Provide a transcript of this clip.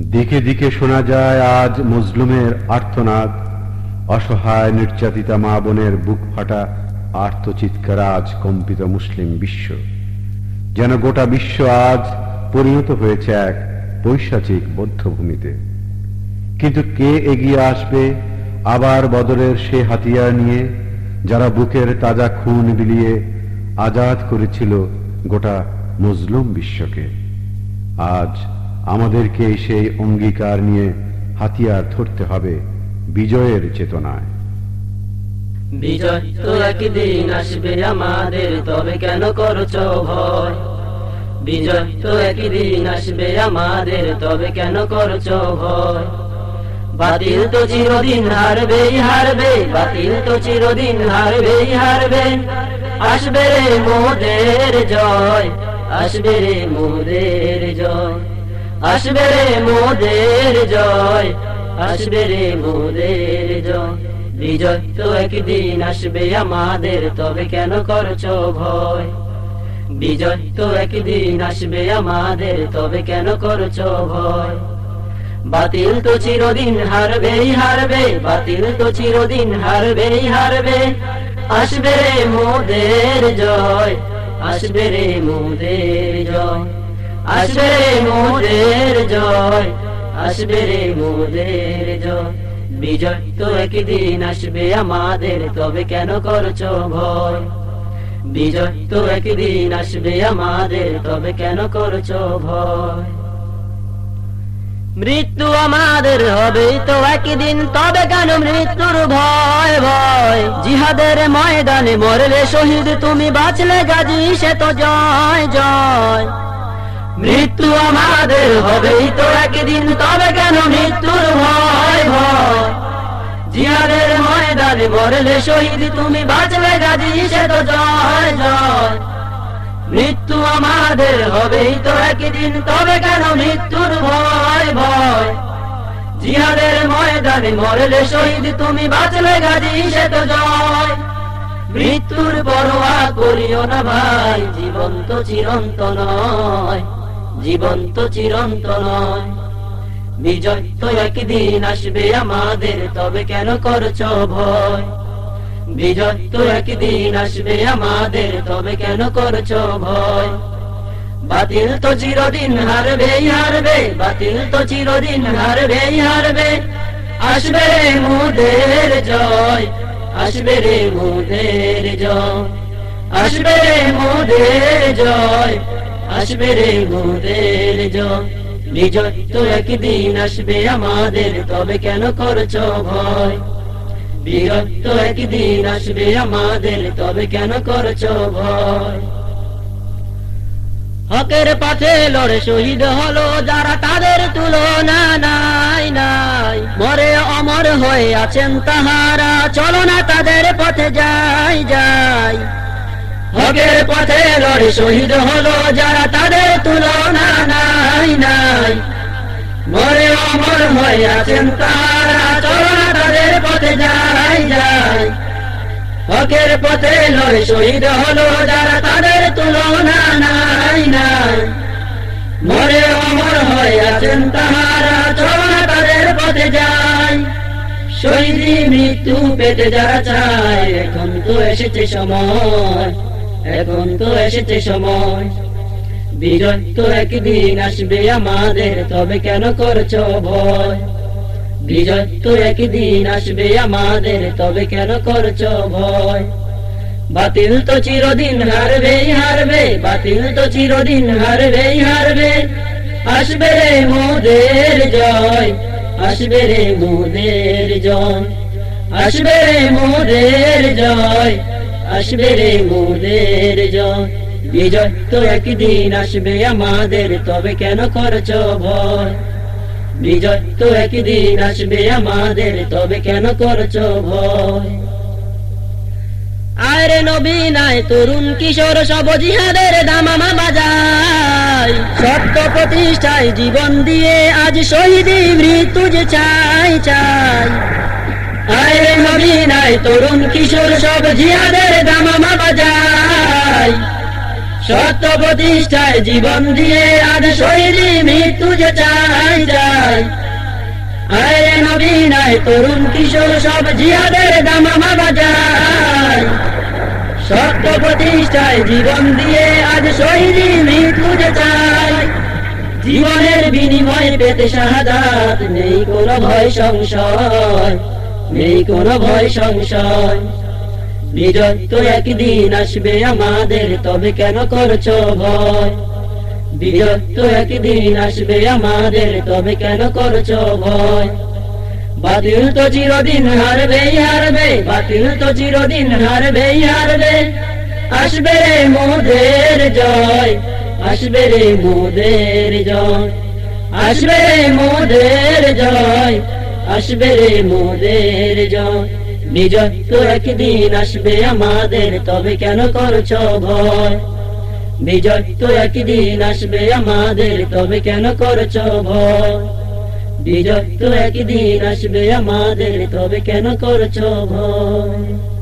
দিকে দিকে শোনা যায় আজ মজলুমের আর্তনাদ। অসহায় নির্যাতিতা মা বোনের বুক ফাটা আর্তচিৎকার আজ কম্পিত মুসলিম বিশ্ব। যেন গোটা বিশ্ব আজ পরিণত হয়েছে এক পৈশাচিক বদ্ধভূমিতে। কিন্তু কে এগিয়ে আসবে আবার বদরের সে হাতিয়ার নিয়ে, যারা বুকের তাজা খুন বিলিয়ে আজাদ করেছিল গোটা মজলুম বিশ্বকে? আজ আমাদেরকে সেই অঙ্গীকার নিয়ে হাতিয়ার ধরতে হবে বিজয়ের চেতনায়। বিজয় তো একদিন আসবে আমাদের, তবে কেন ভয়? বিজয় তো একদিন আসবে আমাদের, তবে কেন ভয়? বাতিল তো চিরদিন হারবে হারবে, বাতিল তো চিরদিন হারবে হারবে। আসবে রে মোদের জয়, আসবে রে মোদের জয়। আসবে রে মোদের জয়, আসবে রে মোদের জয়। বিজয় তো একদিন আসবে আমাদের, তবে কেন করছ ভয়? বিজয় তো একদিন আসবে আমাদের, তবে কেন করছ ভয়? বাতিল তো চিরদিন হারবেই হারবে, বাতিল তো চিরদিন হারবেই হারবে। আসবে রে মোদের জয়, আসবে রে মোদের জয়। আসবে রে মোদের জয়, আসবে রে মোদের জয়। বিজয় তো একদিন আসবে আমাদের, তবে কেন করছ ভয়? বিজয় তো একদিন আসবে আমাদের, তবে কেন করছ ভয়? মৃত্যু আমাদের হবে তো একদিন, তবে কেন মৃত্যুর ভয় ভয়? জিহাদের ময়দানে মরলে শহীদ, তুমি বাঁচলে গাজী, সে তো জয় জয়। মৃত্যু আমাদের হবেই তো একদিন, তবে কেন মৃত্যুর ভয় ভয়? জিহাদের ময়দানে মরলে শহীদ, তুমি বাঁচলে গাজী, সে তো জয় জয়। মৃত্যু আমাদের হবেই তো একদিন, তবে কেন মৃত্যুর ভয় ভয়? জিয়াদের ময়দানে মরলে শহীদ, তুমি বাঁচলে গাজী, সে তো জয়। মৃত্যুর পরোয়া করিও না ভাই জীবন্ত চিরন্ত নয়। জীবন তো চিরন্ত নয় বিজয় তো একদিন আসবে আমাদের, তবে কেন করছ ভয়? বিজয় তো একদিন আসবে আমাদের, তবে কেন করছ ভয়? বাতিল তো চিরদিন হারবে হারবে, বাতিল তো চিরদিন হারবে হারবে। আসবে রে মুদের জয়, আসবে রে মুদের জয়। আসবে রে মুদের জয় আসবে রে মুদের জয়। বিজয় তো একদিন আসবে আমাদের, তবে কেন করছ ভয়? বিজয় একদিন আসবে আমাদের, তবে কেন করছ ভয়? হকের পথে লড়ে শহীদ হলো যারা, তাদের তুলনা নাই নাই। মরে অমর হয়ে আছেন তাহারা, চলো না তাদের পথে যাই যাই। হকের পথে লড়ে শহীদ হলো যারা তাদের তুলনা নাই নাই। মরে অমর হয়ে আছেন তারা চলো তাদের পথে যাই যাই। হকের পথে লড়ে শহীদ হলো যারা তাদের তুলনা নাই নাই। মরে অমর হয়ে আছেন তাহারা চলো তাদের পথে যাই। শহীদি মৃত্যু পেতে যারা চায়, এখন তো এসেছে সময়। এখন তো এসেছে সময়। বিজয় তো একদিন আসবে আমাদের, তবে কেন করছ ভয়? বিজয় তো একদিন আসবে আমাদের, তবে কেন করছ ভয়? বাতিল তো চিরদিন হারবে হারবে, বাতিল তো চিরদিন হারবে হারবে। আসবে রে মোদের জয়, আসবে রে মোদের জয়। আসবে রে মোদের জয় আসবে রে মোদের জয়। বিজয় তো একদিন আসবে আমাদের, তবে কেন করছ ভয়? বিজয় তো একদিন আসবে আমাদের, তবে কেন করছ ভয়? আরে নবী নাই, তরুণ কিশোর সব জিহাদের দামামা বাজায়। সত্য প্রতিষ্ঠায় জীবন দিয়ে আজ শহীদ মৃত্যু যে চাই চাই। নবী তরুণ কিশোর সব জিহাদের দামামা বাজায় সত্য প্রতিষ্ঠায় জীবন দিয়ে আজ শহীদি মৃত্যু যে চাই চাই চাই আয় নবীন আয় তরুণ কিশোর সব জিহাদের দামামা বাজায় সত্য প্রতিষ্ঠায় জীবন দিয়ে আজ শহীদি মৃত্যু যে চাই। জীবনের বিনিময়ে পেতে শাহাদাত নেই কোনো ভয় সংশয়। নেই কোনো ভয় সংশয়। বিজয় তো একদিন আসবে আমাদের, তবে কেন করছ ভয়? বিজয় তো একদিন আসবে আমাদের, তবে কেন করছ ভয়? বাতিল তো চিরদিন হারবে হারবে, বাতিল তো চিরদিন হারবে হারবে। আসবে রে মোদের জয়, আসবে রে মোদের জয়। আসবে রে মোদের জয় আসবে রে মোদের জয়। একদিন আসবে আমাদের, তবে কেন করছ ভয়? বিজয় একদিন আসবে আমাদের, তবে কেন করছ ভয়? বিজয় একদিন আসবে আমাদের, তবে কেন করছ ভয়?